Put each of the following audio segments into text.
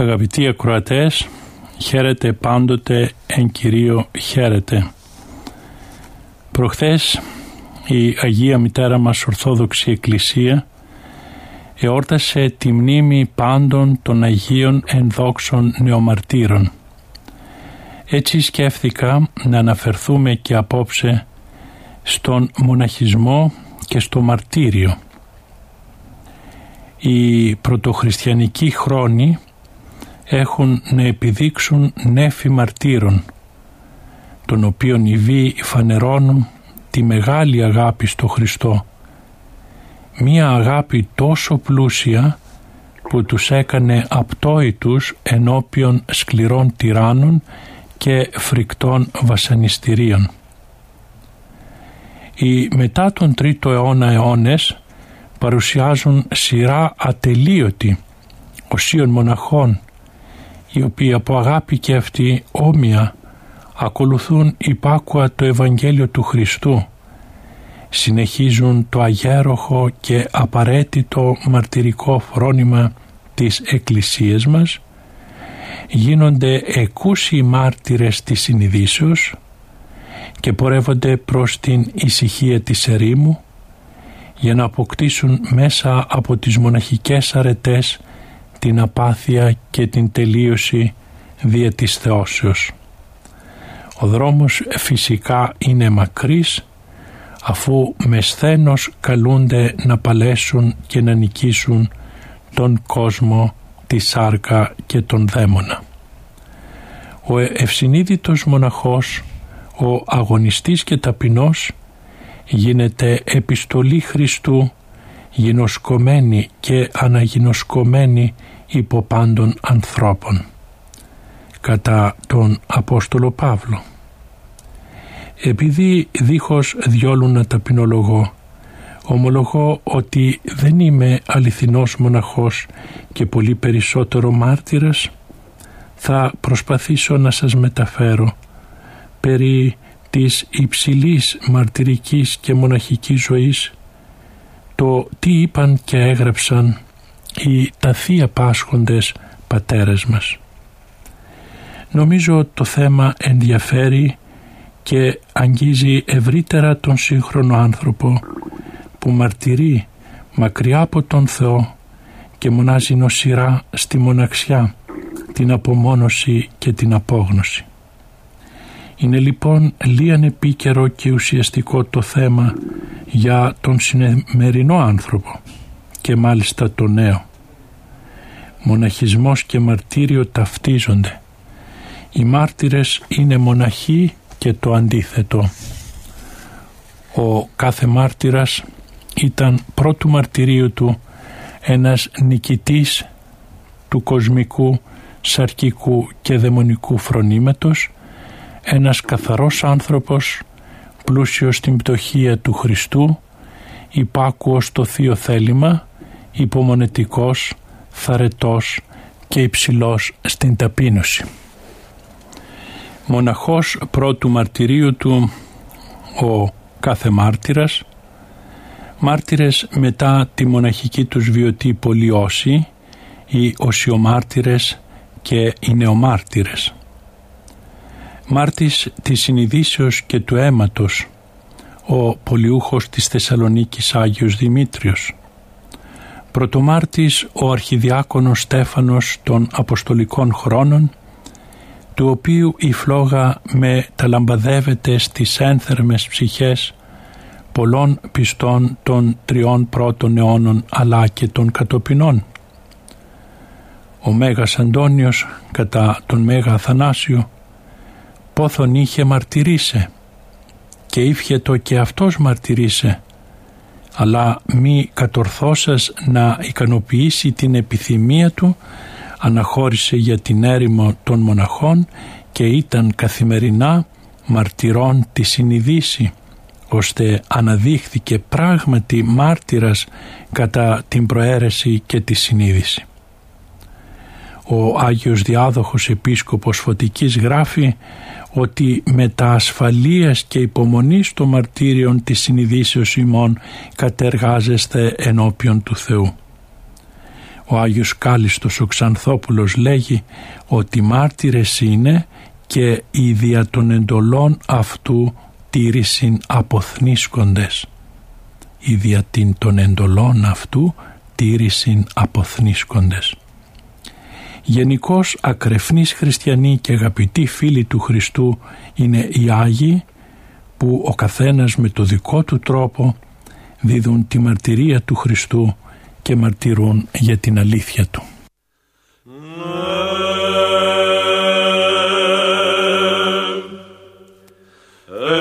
Αγαπητοί ακροατές, χαίρετε πάντοτε εν Κυρίω χαίρετε. Προχθές η Αγία Μητέρα μας Ορθόδοξη Εκκλησία εόρτασε τη μνήμη πάντων των Αγίων ενδόξων νεομαρτύρων. Έτσι σκέφθηκα να αναφερθούμε και απόψε στον μοναχισμό και στο μαρτύριο. Οι πρωτοχριστιανικοί χρόνοι έχουν να επιδείξουν νέφη μαρτύρων, των οποίων οι βίοι φανερώνουν τη μεγάλη αγάπη στο Χριστό. Μία αγάπη τόσο πλούσια που τους έκανε απτόητους ενώπιον σκληρών τυράννων και φρικτών βασανιστήριων. Οι μετά τον τρίτο αιώνα αιώνες παρουσιάζουν σειρά ατελείωτη οσίων μοναχών οι οποίοι από αγάπη και αυτοί όμοια ακολουθούν υπάκουα το Ευαγγέλιο του Χριστού συνεχίζουν το αγέροχο και απαραίτητο μαρτυρικό φρόνημα της Εκκλησίας μας γίνονται εκούσιοι μάρτυρες της συνειδήσεως και πορεύονται προς την ησυχία της ερήμου για να αποκτήσουν μέσα από τις μοναχικές αρετές την απάθεια και την τελείωση δια της θεώσεως. Ο δρόμος φυσικά είναι μακρύς αφού με σθένος καλούνται να παλέσουν και να νικήσουν τον κόσμο, τη σάρκα και τον δαίμονα. Ο ευσυνείδητος μοναχός, ο αγωνιστής και ταπεινός γίνεται επιστολή Χριστού γινωσκομένη και αναγινωσκομένη υπό πάντων ανθρώπων κατά τον Απόστολο Παύλο. Επειδή δίχως διόλου να ταπεινολογώ, ομολογώ ότι δεν είμαι αληθινός μοναχός και πολύ περισσότερο μάρτυρας, θα προσπαθήσω να σας μεταφέρω περί της υψηλής μαρτυρικής και μοναχικής ζωής το τι είπαν και έγραψαν οι τα θεία πάσχοντες πατέρες μας. Νομίζω το θέμα ενδιαφέρει και αγγίζει ευρύτερα τον σύγχρονο άνθρωπο που μαρτυρεί μακριά από τον Θεό και μονάζει νοσηρά στη μοναξιά, την απομόνωση και την απόγνωση. Είναι λοιπόν λίαν επίκαιρο και ουσιαστικό το θέμα για τον συνεμερινό άνθρωπο και μάλιστα το νέο. Μοναχισμός και μαρτύριο ταυτίζονται. Οι μάρτυρες είναι μοναχοί και το αντίθετο. Ο κάθε μάρτυρας ήταν πρώτου μαρτυρίου του ένας νικητής του κοσμικού, σαρκικού και δαιμονικού φρονήματος, ένας καθαρός άνθρωπος πλούσιος στην πτωχία του Χριστού, υπάκουος στο Θείο Θέλημα, υπομονετικός, θαρετός και υψηλός στην ταπείνωση. Μοναχός πρώτου μαρτυρίου του ο κάθε μάρτυρας, μάρτυρες μετά τη μοναχική τους βιωτή πολιώση, οι οσιομάρτυρες και οι νεομάρτυρες μάρτης της συνειδήσεως και του αίματος, ο πολιούχος της Θεσσαλονίκης Άγιος Δημήτριος. Πρωτομάρτης ο αρχιδιάκονος Στέφανος των Αποστολικών Χρόνων, του οποίου η φλόγα με ταλαμπαδεύεται στις ένθερμες ψυχές πολλών πιστών των τριών πρώτων αιώνων αλλά και των κατοπινών. Ο Μέγας Αντώνιος κατά τον Μέγα Αθανάσιο πόθον είχε μαρτυρήσε και ήφιετο και αυτός μαρτυρήσε αλλά μη κατορθώσας να ικανοποιήσει την επιθυμία του αναχώρησε για την έρημο των μοναχών και ήταν καθημερινά μαρτυρών τη συνειδήση ώστε αναδείχθηκε πράγματι μάρτυρας κατά την προαίρεση και τη συνείδηση. Ο Άγιος Διάδοχος Επίσκοπος Φωτικής γράφει ότι με τα ασφαλείας και υπομονής των μαρτύριων της συνειδήσεως ημών κατεργάζεστε ενώπιον του Θεού. Ο Άγιος Κάλιστος ο Ξανθόπουλος λέγει ότι μάρτυρες είναι και οι δια των εντολών αυτού τήρησιν αποθνίσκοντες. Οι δια των εντολών αυτού τήρησιν αποθνίσκοντες. Γενικώς ακρεφνείς χριστιανοί και αγαπητοί φίλοι του Χριστού είναι οι Άγιοι που ο καθένας με το δικό του τρόπο δίδουν τη μαρτυρία του Χριστού και μαρτυρούν για την αλήθεια Του.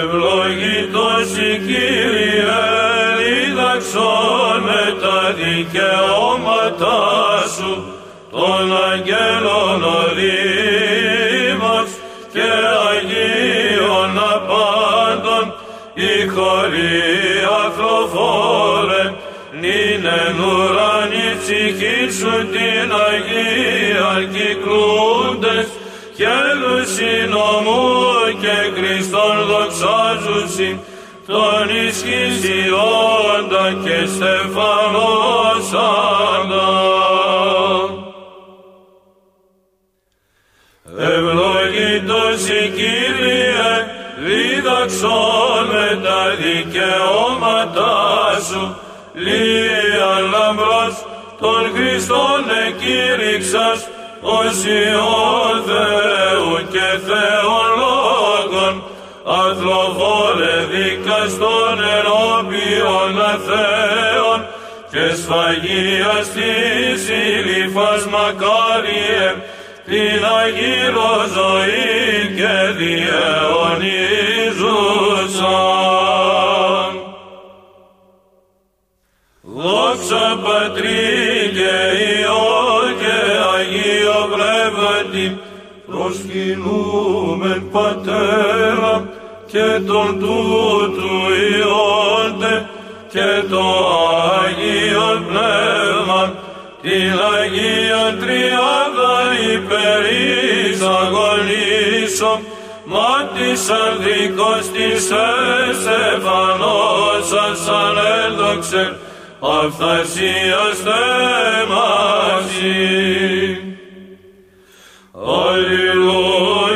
Ευλογητός η Κύριε, διδαξώνε τα δικαιώματα Σου, των αγγέλων ορίμας και Αγίων απάντων, η χωρή αθροφόρε, νυν ουρανή ψυχή σου την Αγία κυκλούντες, χέλουσιν ομού και Χριστόν δοξάζουσιν, τον ισχυσιόντα και στεφανός Ευλογητός η Κύριε, δίδαξόν με τα δικαιώματά σου, λίαν λαμπρός των Χριστών εκήρυξας, ως Υιόν Θεού και Θεών λόγων, αθλοφόρε δικαστών ενώπιον αθέων, και σφαγίας της ηλυφάς μακάριε, την αγύρο ζωή και διαιωνίζουσαν. Δόξα Πατρί και Υιό και Αγίο Πνεύματι, προσκυνούμεν Πατέρα και τον τούτου Υιόντε και το Αγίο Πνεύμα, την Αγία Τριάδα υπερής αγωνίσω, μα της αρδικός της εσεφανός σας ανέλδοξε, αυθασίας θέμαση. Αλληλούια,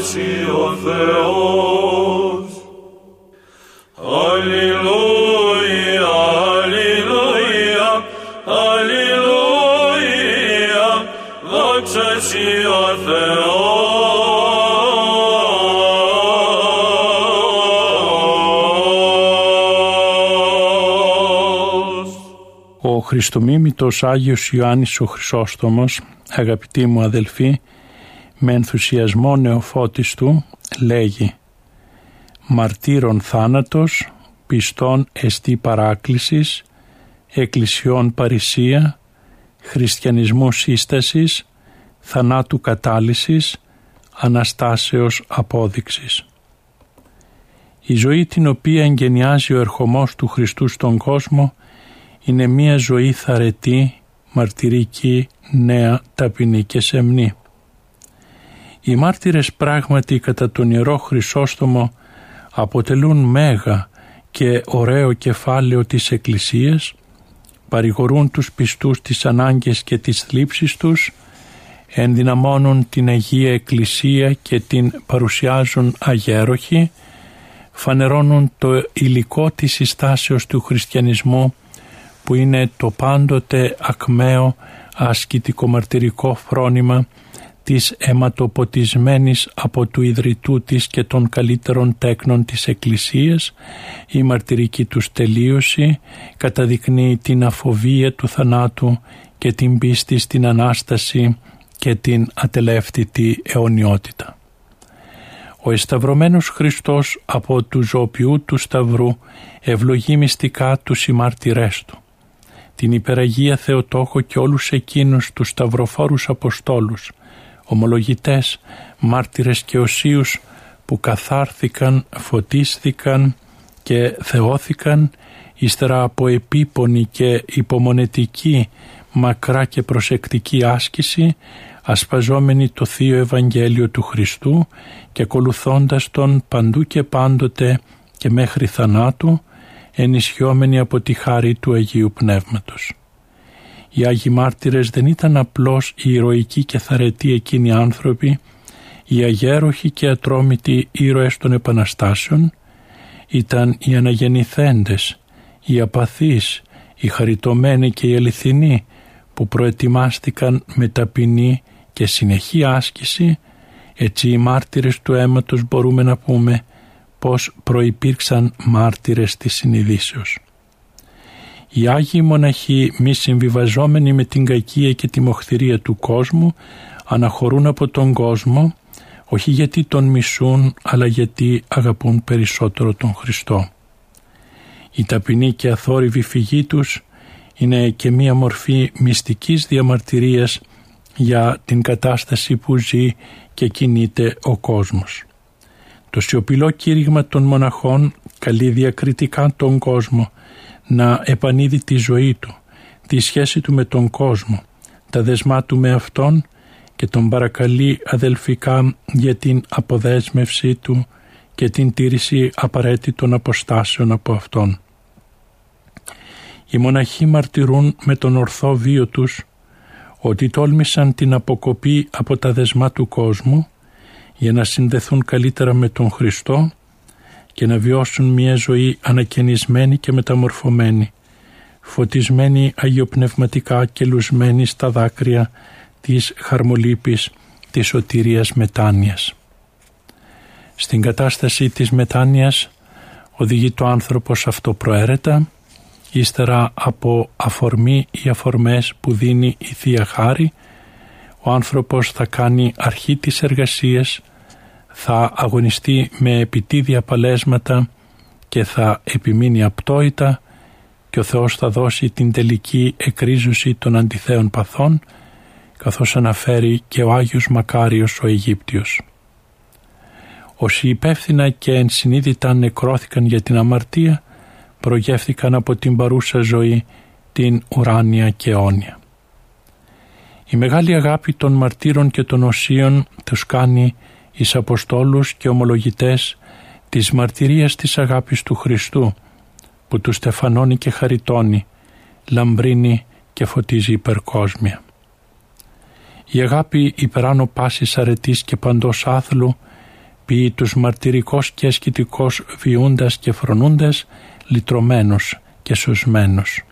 δόξα σοι ο Θεός. Αλληλούια, αλληλούια, αλληλούια, δόξα σοι ο Θεός. Ο Χριστομίμητος Άγιος Ιωάννης ο Χρυσόστομος, αγαπητοί μου αδελφοί, με ενθουσιασμό νεοφώτης του λέγει «Μαρτύρων θάνατος, πιστών εστί παράκλησης, εκκλησιών παρησία, χριστιανισμού σύστασης, θανάτου κατάλυσης, αναστάσεως απόδειξης». Η ζωή την οποία εγγενιάζει ο ερχομός του Χριστού στον κόσμο είναι μία ζωή θαρετή, μαρτυρική, νέα, ταπεινή και σεμνή. Οι μάρτυρες πράγματι κατά τον Ιερό Χρυσόστομο αποτελούν μέγα και ωραίο κεφάλαιο της Εκκλησίας, παρηγορούν τους πιστούς τις ανάγκες και τις θλίψεις τους, ενδυναμώνουν την Αγία Εκκλησία και την παρουσιάζουν αγέροχη, φανερώνουν το υλικό της συστάσεως του χριστιανισμού που είναι το πάντοτε ακμαίο ασκητικό μαρτυρικό φρόνημα της αιματοποτισμένης από του ιδρυτού της και των καλύτερων τέκνων της Εκκλησίας, η μαρτυρική τους τελείωση καταδεικνύει την αφοβία του θανάτου και την πίστη στην Ανάσταση και την ατελεύτητη αιωνιότητα. Ο εσταυρωμένος Χριστός από του ζωοποιού του Σταυρού ευλογεί μυστικά τους ημάρτυρές του. Την υπεραγία Θεοτόχο και όλους εκείνους τους σταυροφόρους Αποστόλους, ομολογητές, μάρτυρες και οσίους που καθάρθηκαν, φωτίστηκαν και θεώθηκαν ύστερα από επίπονη και υπομονετική μακρά και προσεκτική άσκηση ασπαζόμενοι το Θείο Ευαγγέλιο του Χριστού και ακολουθώντας Τον παντού και πάντοτε και μέχρι θανάτου ενισχυόμενοι από τη χάρη του Αγίου Πνεύματος. Οι Άγιοι Μάρτυρες δεν ήταν απλώς οι ηρωικοί και θαρετοί εκείνοι άνθρωποι, οι αγέροχοι και ατρόμητοι ήρωες των Επαναστάσεων, ήταν οι αναγεννηθέντες, οι απαθείς, οι χαριτωμένοι και οι αληθινοί που προετοιμάστηκαν με ταπεινή και συνεχή άσκηση, έτσι οι μάρτυρες του αίματος μπορούμε να πούμε πως προϋπήρξαν μάρτυρες της συνειδήσεως. Οι Άγιοι Μοναχοί μη συμβιβαζόμενοι με την κακία και τη μοχθηρία του κόσμου αναχωρούν από τον κόσμο όχι γιατί τον μισούν αλλά γιατί αγαπούν περισσότερο τον Χριστό. Η ταπεινή και αθόρυβη φυγή τους είναι και μία μορφή μυστικής διαμαρτυρίας για την κατάσταση που ζει και κινείται ο κόσμος. Το σιωπηλό κήρυγμα των μοναχών καλεί διακριτικά τον κόσμο να επανείδει τη ζωή του, τη σχέση του με τον κόσμο, τα δεσμά του με Αυτόν και τον παρακαλεί αδελφικά για την αποδέσμευσή του και την τήρηση απαραίτητων αποστάσεων από Αυτόν. Οι μοναχοί μαρτυρούν με τον ορθό βίο τους ότι τόλμησαν την αποκοπή από τα δεσμά του κόσμου για να συνδεθούν καλύτερα με τον Χριστό και να βιώσουν μια ζωή ανακαινισμένη και μεταμορφωμένη, φωτισμένη αγιοπνευματικά και λουσμένη στα δάκρυα της χαρμολύπης της σωτηρίας μετάνοιας. Στην κατάσταση της μετάνοιας οδηγεί το άνθρωπος αυτοπροαίρετα ύστερα από αφορμή ή αφορμές που δίνει η Θεία Χάρη, ο άνθρωπος θα κάνει αρχή της εργασίας, θα αγωνιστεί με επιτίδια παλέσματα και θα επιμείνει απτόητα και ο Θεός θα δώσει την τελική εκρίζωση των αντιθέων παθών καθώς αναφέρει και ο Άγιος Μακάριος ο Αιγύπτιος. Όσοι υπεύθυνα και ενσυνείδητα νεκρώθηκαν για την αμαρτία προγεύθηκαν από την παρούσα ζωή την ουράνια και αιώνια. Η μεγάλη αγάπη των μαρτύρων και των οσίων τους κάνει εις Αποστόλους και ομολογητές της μαρτυρίας της αγάπης του Χριστού που του στεφανώνει και χαριτώνει, λαμπρύνει και φωτίζει υπερκόσμια. Η αγάπη υπεράνω πάσης αρετής και παντός άθλου ποιεί τους μαρτυρικός και ασκητικός βιούντας και φρονούντας λυτρωμένος και σωσμένος.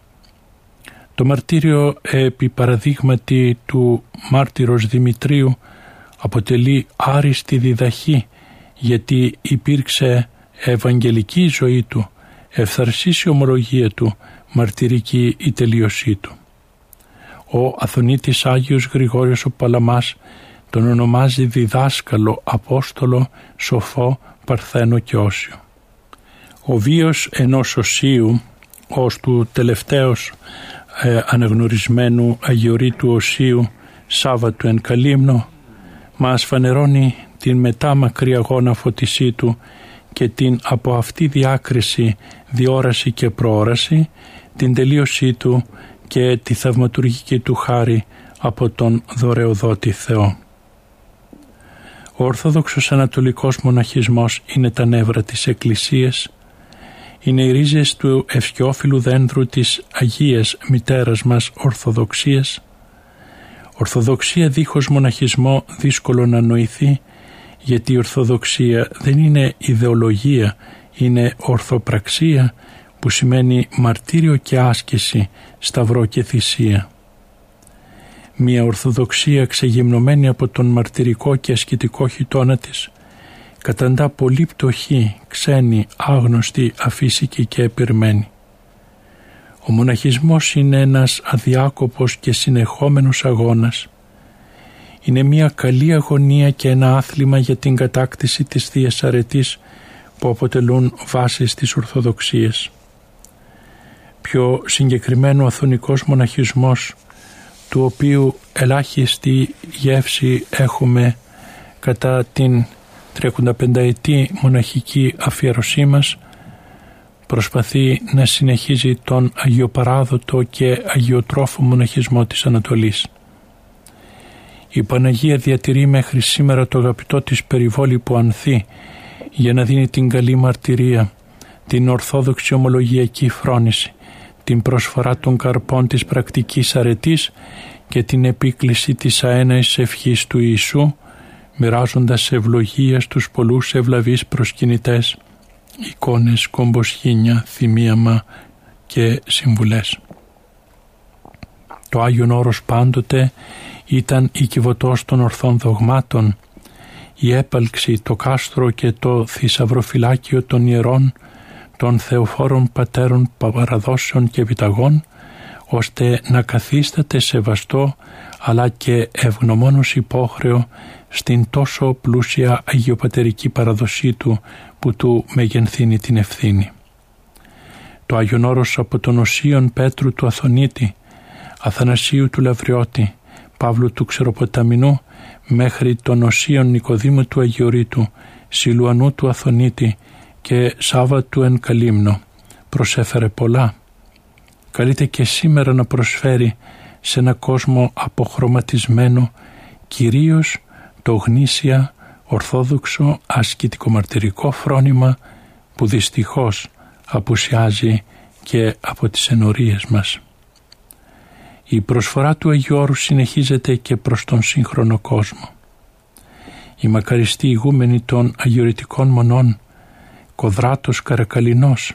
Το μαρτύριο επί παραδείγματι του μάρτυρος Δημητρίου αποτελεί άριστη διδαχή γιατί υπήρξε ευαγγελική ζωή του, ευθαρσής η ομολογία του, μαρτυρική η τελείωσή του. Ο Αθωνίτης Άγιος Γρηγόριος ο Παλαμάς τον ονομάζει διδάσκαλο, απόστολο, σοφό, παρθένο και όσιο. Ο βίος ενός οσίου ως του τελευταίος ε, αναγνωρισμένου αγιορείτου οσίου Σάββατου εν Καλύμνο μας φανερώνει την μετά μακρύ αγώνα φωτισή του και την από αυτή διάκριση διόραση και προόραση την τελείωσή του και τη θαυματουργική του χάρη από τον δωρεοδότη Θεό. Ο Ορθόδοξος Ανατολικός Μοναχισμός είναι τα νεύρα της Εκκλησίας, είναι οι ρίζες του ευσκιόφιλου δένδρου της Αγίας Μητέρας μας Ορθοδοξίας. Ορθοδοξία δίχως μοναχισμό δύσκολο να νοηθεί, γιατί η Ορθοδοξία δεν είναι ιδεολογία, είναι ορθοπραξία που σημαίνει μαρτύριο και άσκηση, σταυρό και θυσία. Μια Ορθοδοξία ξεγυμνωμένη από τον μαρτυρικό και ασκητικό χιτώνα της καταντά πολύ πτωχή, ξένη, άγνωστη, αφύσικη και επιρμένη. Ο μοναχισμός είναι ένας αδιάκοπος και συνεχόμενος αγώνας. Είναι μια καλή αγωνία και ένα άθλημα για την κατάκτηση της Θείας Αρετής που αποτελούν βάσεις της Ορθοδοξίας. Πιο συγκεκριμένο αθωνικός μοναχισμός του οποίου ελάχιστη γεύση έχουμε κατά την 35 ετή μοναχική αφιέρωσή μας προσπαθεί να συνεχίζει τον αγιοπαράδοτο και αγιοτρόφο μοναχισμό της Ανατολής. Η Παναγία διατηρεί μέχρι σήμερα το αγαπητό της περιβόλη που ανθεί για να δίνει την καλή μαρτυρία, την ορθόδοξη ομολογιακή φρόνηση, την προσφορά των καρπών της πρακτικής αρετής και την επίκληση της αέναης ευχής του Ιησού μοιράζοντας ευλογία στους πολλούς ευλαβείς προσκυνητές, εικόνες, κομποσχήνια, θυμίαμα και συμβουλές. Το Άγιον Όρος πάντοτε ήταν η κυβωτός των ορθών δογμάτων, η έπαλξη, το κάστρο και το θησαυροφυλάκιο των ιερών, των θεοφόρων πατέρων παραδόσεων και επιταγών, ώστε να καθίσταται σεβαστό αλλά και ευγνωμόνος υπόχρεο στην τόσο πλούσια αγιοπατερική παραδοσή του που του μεγενθύνει την ευθύνη. Το Άγιον Όρος από τον Οσίον Πέτρου του Αθωνίτη, Αθανασίου του Λαβριώτη, Παύλου του Ξεροποταμινού μέχρι τον Οσίον Νικοδήμου του Αγιορείτου, Σιλουανού του Αθωνίτη και Σάβα του Εν Καλύμνο. Προσέφερε πολλά. Καλείται και σήμερα να προσφέρει σε ένα κόσμο αποχρωματισμένο κυρίως το γνήσια ορθόδοξο ασκητικομαρτυρικό φρόνημα που δυστυχώς απουσιάζει και από τις ενορίες μας. Η προσφορά του Αγίου Όρου συνεχίζεται και προς τον σύγχρονο κόσμο. Η μακαριστή ηγούμενη των αγιορητικών μονών, Κοδράτος Καρακαλινός,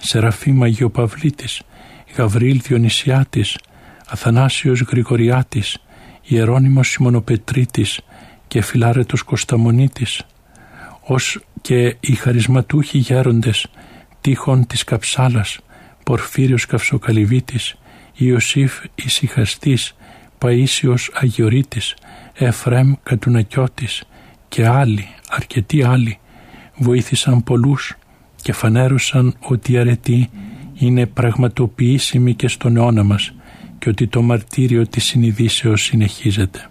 Σεραφείμ Αγιοπαυλίτης, Γαβρίλ Διονυσιάτης, Αθανάσιος Γρηγοριάτης, Ιερώνυμος Σιμωνοπετρίτης, και Φιλάρετος Κωσταμονίτης, ως και οι χαρισματούχοι γέροντες τείχων της Καψάλας, Πορφύριος Καυσοκαλυβίτης, Ιωσήφ Ισυχαστής, Παΐσιος Αγιορείτης, Εφρέμ Κατουνακιώτης και άλλοι, αρκετοί άλλοι, βοήθησαν πολλούς και φανέρωσαν ότι η αρετή είναι πραγματοποιήσιμη και στον αιώνα μας και ότι το μαρτύριο της συνειδήσεως συνεχίζεται.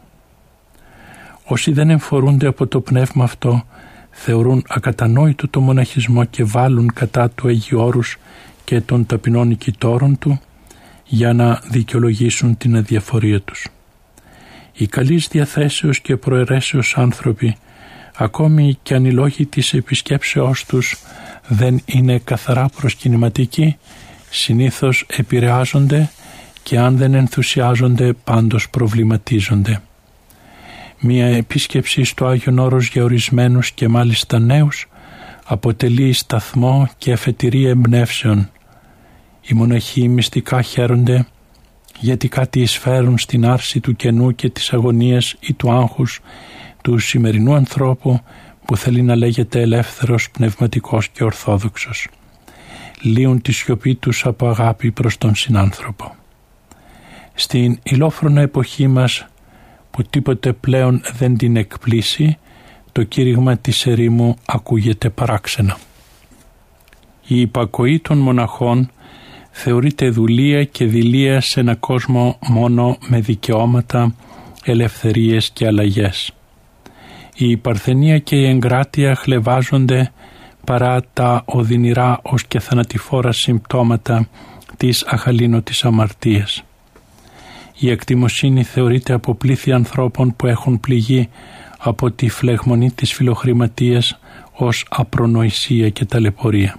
Όσοι δεν εμφορούνται από το πνεύμα αυτό θεωρούν ακατανόητο το μοναχισμό και βάλουν κατά του Αγιώρους και των ταπεινών οικητόρων του για να δικαιολογήσουν την αδιαφορία τους. Οι καλείς διαθέσεως και προαιρέσεως άνθρωποι ακόμη και αν οι λόγοι της επισκέψεώς τους δεν είναι καθαρά προσκυνηματικοί συνήθως επηρεάζονται και αν δεν ενθουσιάζονται πάντως προβληματίζονται. Μία επίσκεψη στο Άγιον Όρος για ορισμένους και μάλιστα νέους αποτελεί σταθμό και αφετηρία εμπνεύσεων. Οι μοναχοί μυστικά χαίρονται γιατί κάτι εισφέρουν στην άρση του κενού και της αγωνίας ή του άγχους του σημερινού ανθρώπου που θέλει να λέγεται ελεύθερος, πνευματικός και ορθόδοξος. Λύουν τη σιωπή τους από αγάπη προς τον συνάνθρωπο. Στην ηλόφρονα εποχή μας που τίποτε πλέον δεν την εκπλήσει, το κήρυγμα της ερήμου ακούγεται παράξενα. Η υπακοή των μοναχών θεωρείται δουλεία και δηλία σε ένα κόσμο μόνο με δικαιώματα, ελευθερίες και αλλαγές. Η παρθενία και η εγκράτεια χλεβάζονται παρά τα οδυνηρά ως και θανατηφόρα συμπτώματα της αχαλήνωτης αμαρτίας. Η εκτιμοσύνη θεωρείται από πλήθη ανθρώπων που έχουν πληγεί από τη φλεγμονή της φιλοχρηματίας ως απρονοησία και ταλαιπωρία.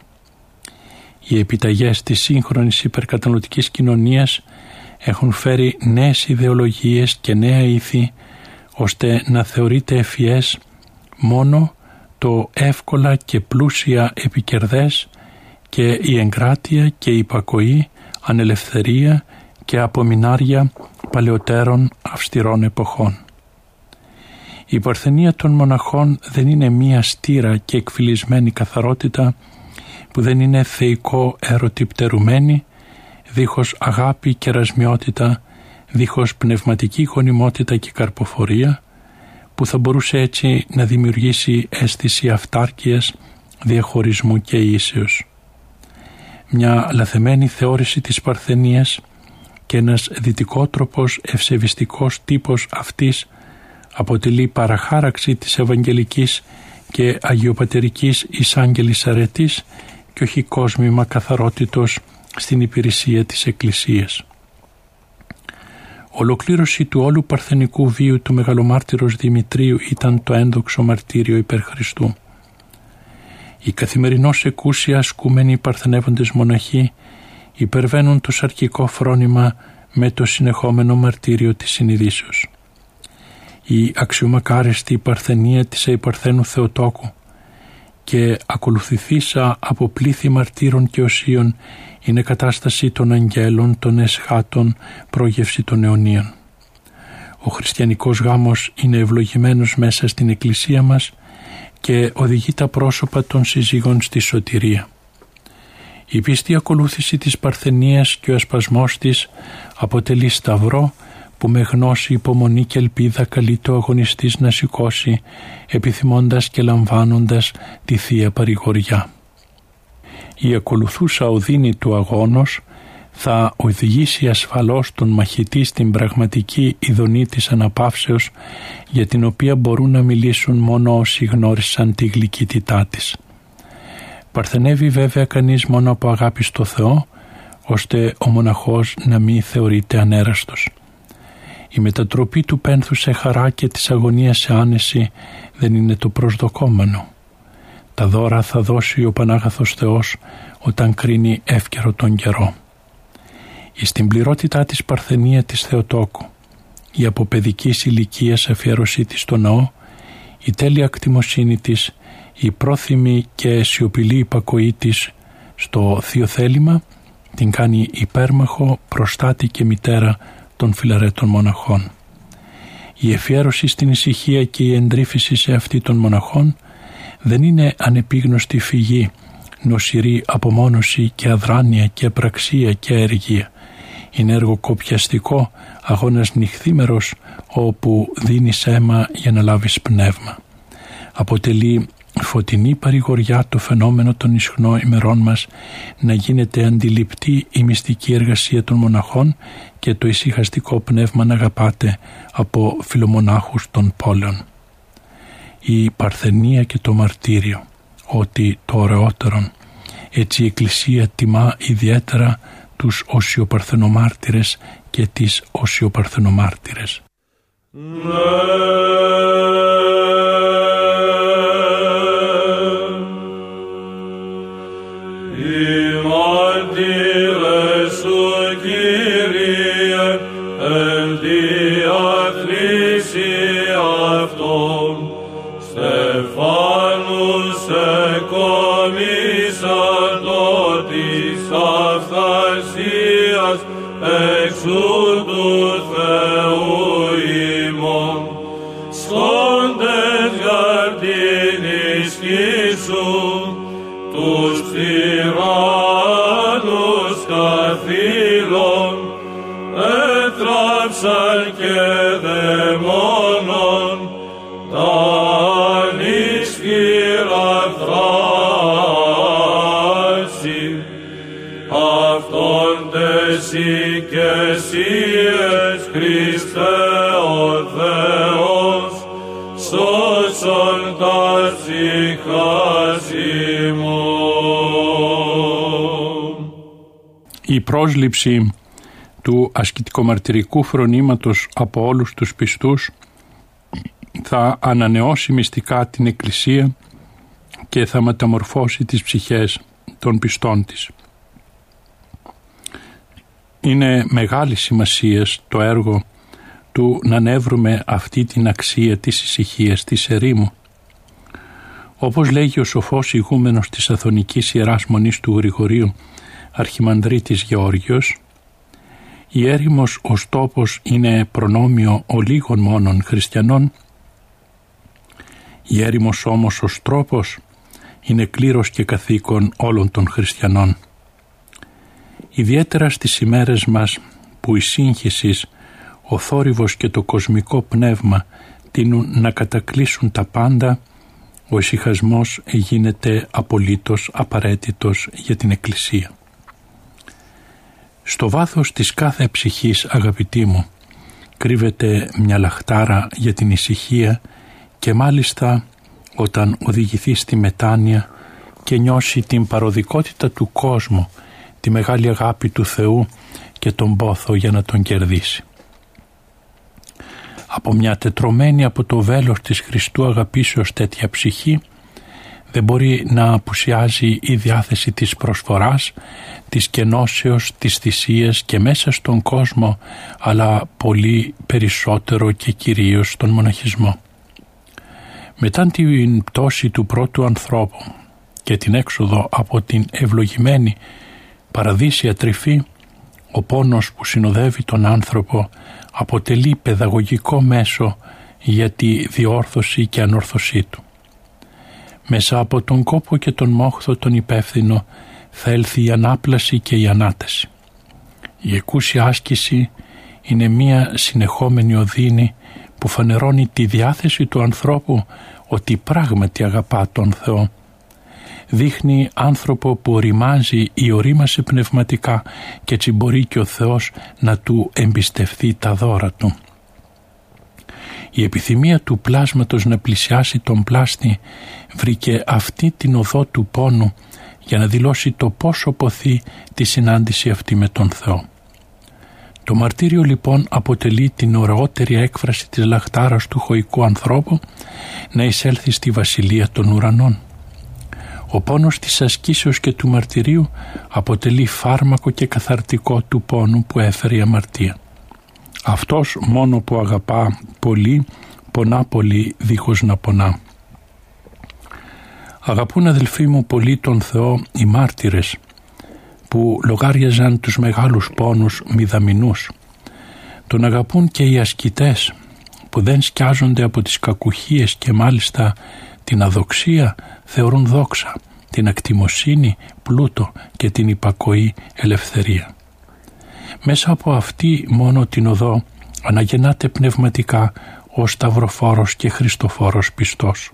Οι επιταγές της σύγχρονης υπερκαταναλωτικής κοινωνίας έχουν φέρει νέες ιδεολογίες και νέα ήθη ώστε να θεωρείται ευφυές μόνο το εύκολα και πλούσια επικερδές και η εγκράτεια και η υπακοή, ανελευθερία και απομεινάρια παλαιότερων αυστηρών εποχών. Η παρθενία των μοναχών δεν είναι μία στήρα και εκφυλισμένη καθαρότητα που δεν είναι θεϊκό ερωτυπτερουμένη, δίχως αγάπη και ρασμιότητα, δίχως πνευματική γονιμότητα και καρποφορία, που θα μπορούσε έτσι να δημιουργήσει αίσθηση αυτάρκειας, διαχωρισμού και ίσεως. Μια λαθεμένη θεώρηση της Παρθενίας και ένας δυτικότροπος ευσεβιστικός τύπος αυτής αποτελεί παραχάραξη της Ευαγγελικής και Αγιοπατερικής Ισάγγελης Αρετής και όχι κόσμημα καθαρότητος στην υπηρεσία της Εκκλησίας. Ολοκλήρωση του όλου παρθενικού βίου του μεγαλομάρτυρος Δημητρίου ήταν το ένδοξο μαρτύριο υπέρ Χριστού. Οι καθημερινώς εκούσια ασκούμενοι παρθενεύοντες μοναχοί υπερβαίνουν το σαρκικό φρόνημα με το συνεχόμενο μαρτύριο της συνειδήσεως. Η αξιομακάρεστη παρθενία της Αϊπαρθένου Θεοτόκου και ακολουθηθήσα από πλήθη μαρτύρων και οσίων είναι κατάσταση των αγγέλων, των εσχάτων, πρόγευση των αιωνίων. Ο χριστιανικός γάμος είναι ευλογημένος μέσα στην εκκλησία μας και οδηγεί τα πρόσωπα των συζύγων στη σωτηρία. Η πιστή ακολούθηση της παρθενίας και ο ασπασμός της αποτελεί σταυρό που με γνώση, υπομονή και ελπίδα καλεί το αγωνιστής να σηκώσει επιθυμώντας και λαμβάνοντας τη Θεία Παρηγοριά. Η ακολουθούσα οδύνη του αγώνος θα οδηγήσει ασφαλώς τον μαχητή στην πραγματική ειδονή της αναπαύσεως για την οποία μπορούν να μιλήσουν μόνο όσοι γνώρισαν τη γλυκύτητά της. Παρθενεύει βέβαια κανείς μόνο από αγάπη στο Θεό ώστε ο μοναχός να μην θεωρείται ανέραστος. Η μετατροπή του πένθου σε χαρά και της αγωνίας σε άνεση δεν είναι το προσδοκόμενο. Τα δώρα θα δώσει ο Πανάγαθος Θεός όταν κρίνει εύκαιρο τον καιρό. Εις την πληρότητά της παρθενία της Θεοτόκου, η αποπαιδικής ηλικίας αφιέρωσή της στο ναό, η τέλεια κτημοσύνη της, η πρόθυμη και σιωπηλή υπακοή της στο θείο θέλημα την κάνει υπέρμαχο, προστάτη και μητέρα των φιλαρέτων μοναχών. Η εφιέρωση στην ησυχία και η εντρίφηση σε αυτή των μοναχών δεν είναι ανεπίγνωστη φυγή, νοσηρή απομόνωση και αδράνεια και πραξία και έργεια. Είναι έργο κοπιαστικό, αγώνας νυχθήμερος, όπου δίνεις αίμα για να λάβεις πνεύμα. Αποτελεί φωτεινή παρηγοριά το φαινόμενο των ισχνών ημερών μας να γίνεται αντιληπτή η μυστική εργασία των μοναχών και το ησυχαστικό πνεύμα να αγαπάτε από φιλομονάχους των πόλεων. Η παρθενία και το μαρτύριο ότι το ωραιότερον έτσι η Εκκλησία τιμά ιδιαίτερα τους οσιοπαρθενομάρτυρες και τις οσιοπαρθενομάρτυρες. εξού του Θεού ημών, σχόντες γαρτήν εις τους τυράννους καθήλων, έτραψαν και δαιμόνες, η πρόσληψη του ασκητικομαρτυρικού φρονήματος από όλους τους πιστούς θα ανανεώσει μυστικά την Εκκλησία και θα μεταμορφώσει τις ψυχές των πιστών της. Είναι μεγάλης σημασίας το έργο του να ανέβρουμε αυτή την αξία της ησυχίας της ερήμου. Όπως λέγει ο σοφός ηγούμενος της Αθωνικής Ιεράς Μονής του Γρηγορίου, Αρχιμανδρίτης Γεώργιος, η έρημος ως τόπος είναι προνόμιο ολίγων μόνων χριστιανών, η έρημος όμως ως τρόπος είναι κλήρος και καθήκον όλων των χριστιανών. Ιδιαίτερα στις ημέρες μας που η σύγχυσης, ο θόρυβος και το κοσμικό πνεύμα τείνουν να κατακλείσουν τα πάντα, ο ησυχασμός γίνεται απολύτως απαραίτητος για την Εκκλησία. Στο βάθος της κάθε ψυχής αγαπητή μου κρύβεται μια λαχτάρα για την ησυχία και μάλιστα όταν οδηγηθεί στη μετάνοια και νιώσει την παροδικότητα του κόσμου, τη μεγάλη αγάπη του Θεού και τον πόθο για να τον κερδίσει. Από μια τετρωμένη από το βέλος της Χριστού αγαπήσεως τέτοια ψυχή δεν μπορεί να απουσιάζει η διάθεση της προσφοράς, της κενώσεως, της θυσίας και μέσα στον κόσμο αλλά πολύ περισσότερο και κυρίως στον μοναχισμό. Μετά την πτώση του πρώτου ανθρώπου και την έξοδο από την ευλογημένη παραδείσια τρυφή, ο πόνος που συνοδεύει τον άνθρωπο αποτελεί παιδαγωγικό μέσο για τη διόρθωση και ανόρθωσή του. Μέσα από τον κόπο και τον μόχθο τον υπεύθυνο θα έλθει η ανάπλαση και η ανάταση. Η εκούσια άσκηση είναι μία συνεχόμενη οδύνη που φανερώνει τη διάθεση του ανθρώπου ότι πράγματι αγαπά τον Θεό. Δείχνει άνθρωπο που οριμάζει ή ορίμασε πνευματικά και έτσι μπορεί και ο Θεός να του εμπιστευτεί τα δώρα του. Η επιθυμία του πλάσματος να πλησιάσει τον πλάστη βρήκε αυτή την οδό του πόνου για να δηλώσει το πόσο ποθεί τη συνάντηση αυτή με τον Θεό. Το μαρτύριο λοιπόν αποτελεί την ωραιότερη έκφραση της λαχτάρας του χωικού ανθρώπου να εισέλθει στη βασιλεία των ουρανών. Ο πόνος της ασκήσεως και του μαρτυρίου αποτελεί φάρμακο και καθαρτικό του πόνου που έφερε η αμαρτία. Αυτός μόνο που αγαπά πολύ, πονά πολύ δίχως να πονά. Αγαπούν αδελφοί μου πολύ τον Θεό οι μάρτυρες που λογάριαζαν τους μεγάλους πόνους μηδαμινούς. Τον αγαπούν και οι ασκητές που δεν σκιάζονται από τις κακουχίες και μάλιστα την αδοξία θεωρούν δόξα, την ακτιμοσύνη πλούτο και την υπακοή ελευθερία. Μέσα από αυτή μόνο την οδό αναγεννάται πνευματικά ο Σταυροφόρος και Χριστοφόρος πιστός.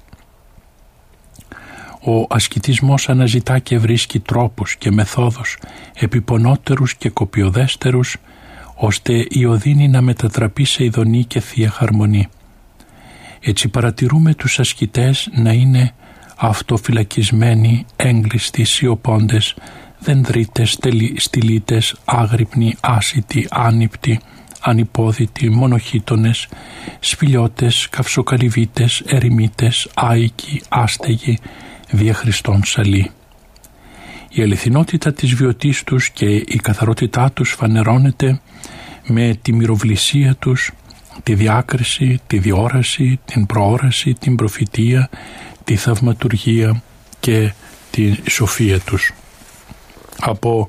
Ο ασκητισμός αναζητά και βρίσκει τρόπους και μεθόδους επιπονότερους και κοπιοδέστερους ώστε η οδύνη να μετατραπεί σε ειδονή και θεία χαρμονή. Έτσι παρατηρούμε τους ασκητές να είναι αυτοφυλακισμένοι, έγκλειστοι, σιωπώντες, δενδρίτες, στυλίτες, άγρυπνοι, άσιτοι, άνυπτοι, ανυπόδητοι, μονοχήτονες, σφυλιώτες, καυσοκαλυβίτες, ερημίτες, άικοι, άστεγοι, διαχριστών σαλί. Η αληθινότητα της βιωτής τους και η καθαρότητά τους φανερώνεται με τη μυροβλησία τους, τη διάκριση, τη διόραση, την προόραση, την προφητεία, τη θαυματουργία και τη σοφία τους. Από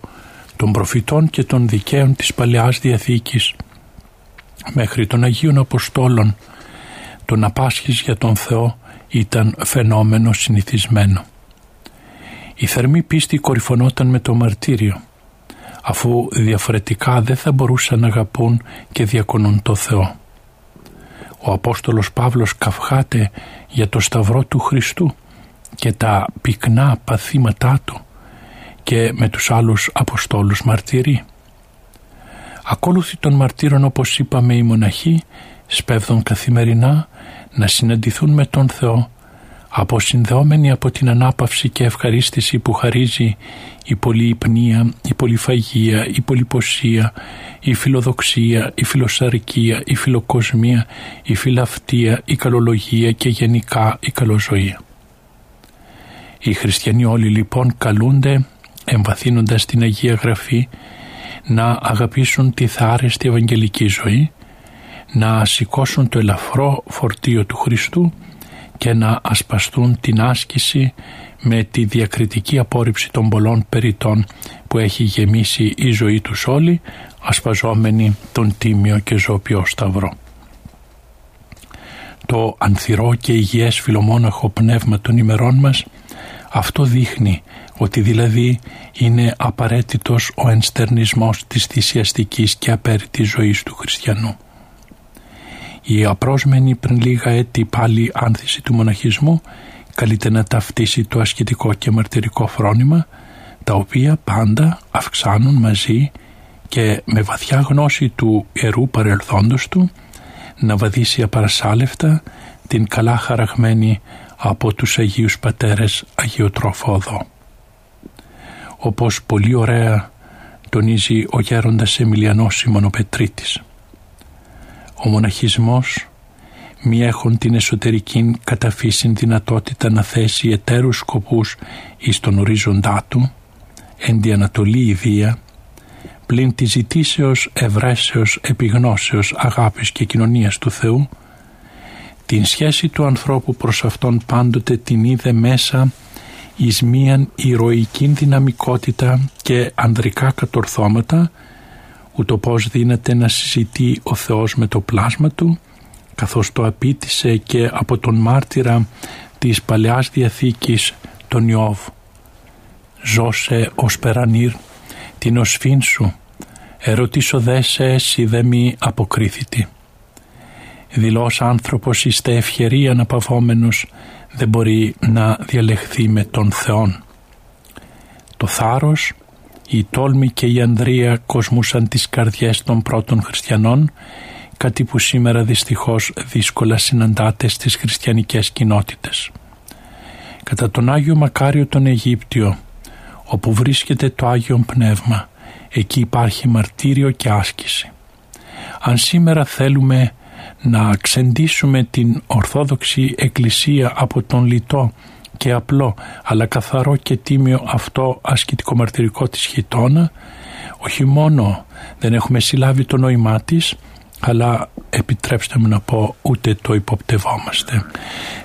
των προφητών και των δικαίων της Παλαιάς Διαθήκης μέχρι των Αγίων Αποστόλων το να πάσχεις για τον Θεό ήταν φαινόμενο συνηθισμένο. Η θερμή πίστη κορυφωνόταν με το μαρτύριο αφού διαφορετικά δεν θα μπορούσαν να αγαπούν και διακονούν το Θεό. Ο Απόστολος Παύλος καυχάται για το σταυρό του Χριστού και τα πυκνά παθήματά του και με τους άλλους Αποστόλους μαρτυρεί. Ακόλουθοι των μαρτύρων όπως είπαμε οι μοναχοί σπέβδουν καθημερινά να συναντηθούν με τον Θεό αποσυνδεόμενοι από την ανάπαυση και ευχαρίστηση που χαρίζει η πολυυπνία, η πολυφαγία, η πολυποσία, η φιλοδοξία, η φιλοσαρκία, η φιλοκοσμία, η φιλαυτία, η καλολογία και γενικά η καλοζωία. Οι χριστιανοί όλοι λοιπόν καλούνται, εμβαθύνοντας την Αγία Γραφή, να αγαπήσουν τη θάρεστη Ευαγγελική ζωή, να σηκώσουν το ελαφρό φορτίο του Χριστού και να ασπαστούν την άσκηση με τη διακριτική απόρριψη των πολλών περιτών που έχει γεμίσει η ζωή τους όλοι ασπαζόμενοι τον τίμιο και ζώπιο σταυρό. Το ανθυρό και υγιές φιλομόναχο πνεύμα των ημερών μας αυτό δείχνει ότι δηλαδή είναι απαραίτητος ο ενστερνισμός της θυσιαστικής και απέριτης ζωής του χριστιανού. Η απρόσμενη πριν λίγα έτη πάλι άνθηση του μοναχισμού καλείται να ταυτίσει το ασκητικό και μαρτυρικό φρόνημα τα οποία πάντα αυξάνουν μαζί και με βαθιά γνώση του ιερού παρελθόντος του να βαδίσει απαρασάλευτα την καλά χαραγμένη από τους Αγίους Πατέρες Αγιοτροφόδο. Όπως πολύ ωραία τονίζει ο γέροντας Εμιλιανός Σιμωνοπετρίτης. Ο μοναχισμός μη έχουν την εσωτερική καταφύσιν δυνατότητα να θέσει εταίρους σκοπούς εις τον ορίζοντά του, εν τη Ανατολή Ιδία, πλην τη ζητήσεως ευρέσεως επιγνώσεως αγάπης και κοινωνίας του Θεού, την σχέση του ανθρώπου προς Αυτόν πάντοτε την είδε μέσα εις μίαν ηρωική δυναμικότητα και ανδρικά κατορθώματα, ούτω πως δύναται να συζητεί ο Θεός με το πλάσμα Του, καθώς το απίτησε και από τον μάρτυρα της Παλαιάς Διαθήκης τον Ιώβ. «Ζώσε ως περανήρ την οσφήν σου, ερωτήσω δε σε εσύ δε μη αποκρίθητη». Δηλώς άνθρωπος είστε ευκαιρία αναπαυόμενος δεν μπορεί να διαλεχθεί με τον Θεόν. Το θάρρος, η τόλμη και η ανδρεία κοσμούσαν τις καρδιές των πρώτων χριστιανών κάτι που σήμερα δυστυχώς δύσκολα συναντάται στις χριστιανικές κοινότητες. Κατά τον Άγιο Μακάριο τον Αιγύπτιο, όπου βρίσκεται το Άγιο Πνεύμα, εκεί υπάρχει μαρτύριο και άσκηση. Αν σήμερα θέλουμε να ξεντήσουμε την Ορθόδοξη Εκκλησία από τον λιτό και απλό αλλά καθαρό και τίμιο αυτό ασκητικό μαρτυρικό της χιτώνα όχι μόνο δεν έχουμε συλλάβει το νόημά της αλλά επιτρέψτε μου να πω ούτε το υποπτευόμαστε.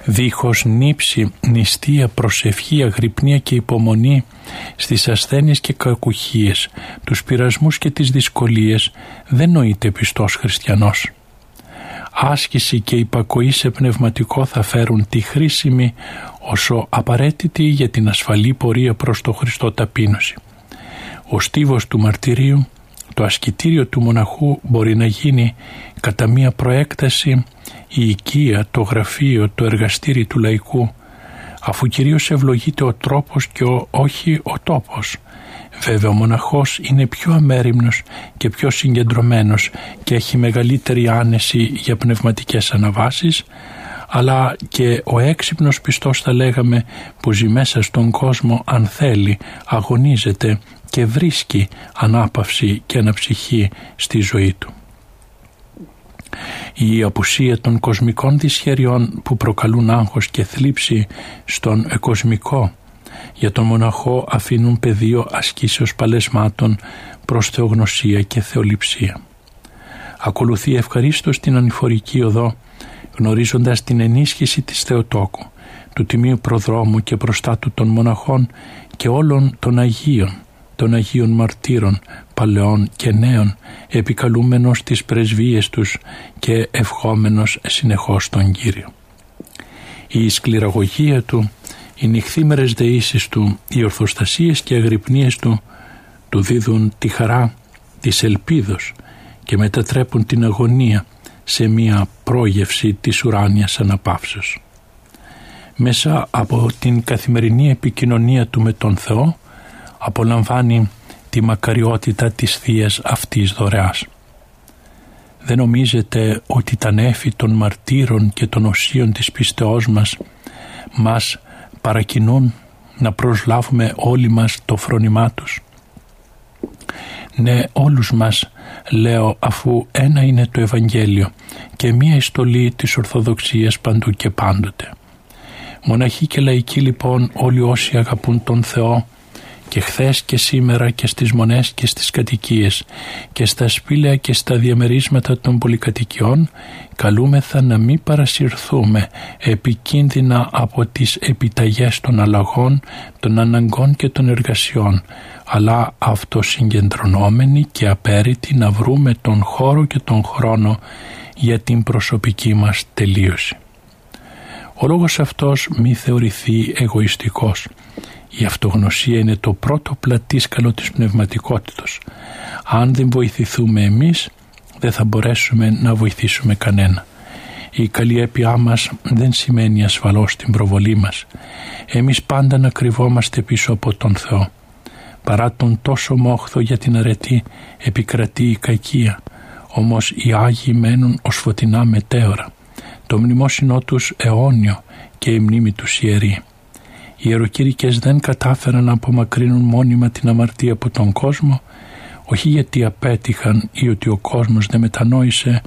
Δίχως νύψη, νηστεία, προσευχή, αγρυπνία και υπομονή στις ασθένειες και κακουχίες, τους πειρασμούς και τις δυσκολίες δεν νοείται πιστός χριστιανός. Άσκηση και υπακοή σε πνευματικό θα φέρουν τη χρήσιμη όσο απαραίτητη για την ασφαλή πορεία προς το Χριστό ταπείνωση. Ο στίβος του μαρτυρίου το ασκητήριο του μοναχού μπορεί να γίνει κατά μία προέκταση η οικία, το γραφείο, το εργαστήρι του λαϊκού αφού κυρίως ευλογείται ο τρόπος και ο, όχι ο τόπος. Βέβαια ο μοναχός είναι πιο αμέριμνος και πιο συγκεντρωμένος και έχει μεγαλύτερη άνεση για πνευματικές αναβάσεις αλλά και ο έξυπνος πιστός θα λέγαμε που ζει μέσα στον κόσμο αν θέλει, αγωνίζεται και βρίσκει ανάπαυση και αναψυχή στη ζωή του. Η απουσία των κοσμικών δυσχεριών που προκαλούν άγχος και θλίψη στον εκοσμικό για τον μοναχό αφήνουν πεδίο ασκήσεως παλεσμάτων προς θεογνωσία και θεοληψία. Ακολουθεί ευχαρίστως την ανηφορική οδό γνωρίζοντας την ενίσχυση της Θεοτόκου, του Τιμίου Προδρόμου και προστάτου των μοναχών και όλων των Αγίων των Αγίων Μαρτύρων παλαιών και νέων επικαλούμενος τις πρεσβείες τους και ευχόμενος συνεχώς τον Κύριο. Η σκληραγωγία του, οι νυχθήμερες δεήσεις του, οι ορθοστασίες και αγρυπνίες του του δίδουν τη χαρά της ελπίδος και μετατρέπουν την αγωνία σε μία πρόγευση της ουράνιας αναπαύσεως. Μέσα από την καθημερινή επικοινωνία του με τον Θεό απολαμβάνει τη μακαριότητα της θείας αυτής δωρεάς. Δεν νομίζετε ότι τα νέφη των μαρτύρων και των οσίων της πιστεώς μας μας παρακινούν να προσλάβουμε όλοι μας το φρόνημά τους; Ναι, όλους μας λέω αφού ένα είναι το Ευαγγέλιο και μία ιστολή της Ορθοδοξίας παντού και πάντοτε. Μοναχοί και λαϊκοί λοιπόν όλοι όσοι αγαπούν τον Θεό και χθες και σήμερα και στις μονές και στις κατοικίες και στα σπήλαια και στα διαμερίσματα των πολυκατοικιών καλούμεθα να μην παρασυρθούμε επικίνδυνα από τις επιταγές των αλλαγών, των αναγκών και των εργασιών αλλά αυτοσυγκεντρωνόμενοι και απέριτοι να βρούμε τον χώρο και τον χρόνο για την προσωπική μας τελείωση. Ο λόγος αυτός μη θεωρηθεί εγωιστικός η αυτογνωσία είναι το πρώτο πλατήσκαλο της πνευματικότητας. Αν δεν βοηθηθούμε εμείς, δεν θα μπορέσουμε να βοηθήσουμε κανένα. Η καλή έπειά μας δεν σημαίνει ασφαλώς την προβολή μας. Εμείς πάντα να κρυβόμαστε πίσω από τον Θεό. Παρά τον τόσο μόχθο για την αρετή επικρατεί η κακία. Όμως οι Άγιοι μένουν ως φωτεινά μετέωρα. Το μνημόσυνό τους αιώνιο και η μνήμη τους ιερή. Οι ιεροκήρυκες δεν κατάφεραν να απομακρύνουν μόνιμα την αμαρτία από τον κόσμο, όχι γιατί απέτυχαν ή ότι ο κόσμος δεν μετανόησε,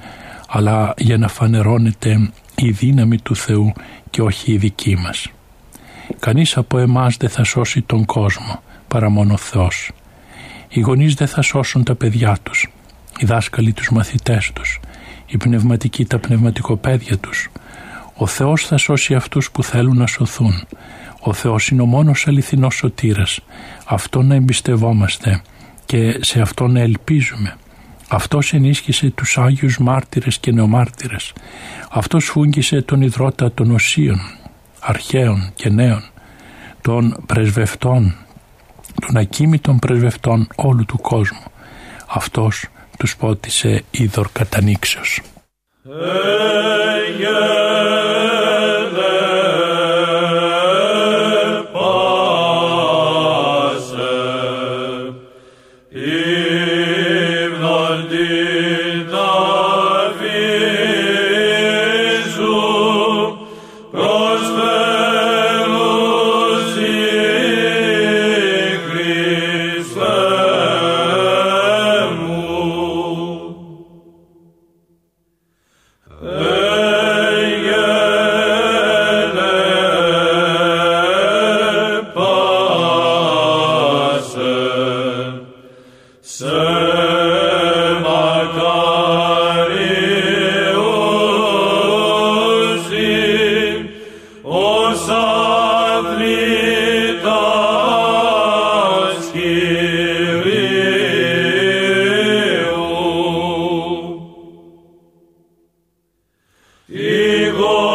αλλά για να φανερώνεται η δύναμη του Θεού και όχι η δική μας. Κανείς από εμάς δεν θα σώσει τον κόσμο, παρά μόνο ο Θεός. Οι γονείς δεν θα σώσουν τα παιδιά τους, οι δάσκαλοι τους μαθητές τους, οι πνευματικοί τα πνευματικοπαίδια τους. Ο Θεός θα σώσει αυτούς που θέλουν να σωθούν. Ο Θεός είναι ο μόνος αληθινός σωτήρας. Αυτό να εμπιστευόμαστε και σε αυτό να ελπίζουμε. Αυτός ενίσχυσε τους Άγιους μάρτυρες και νεομάρτυρες. Αυτός φούγγισε τον ιδρώτα των οσίων, αρχαίων και νέων, των πρεσβευτών, των ακίμητων πρεσβευτών όλου του κόσμου. Αυτός τους πότισε είδωρ κατανήξεως. 이곳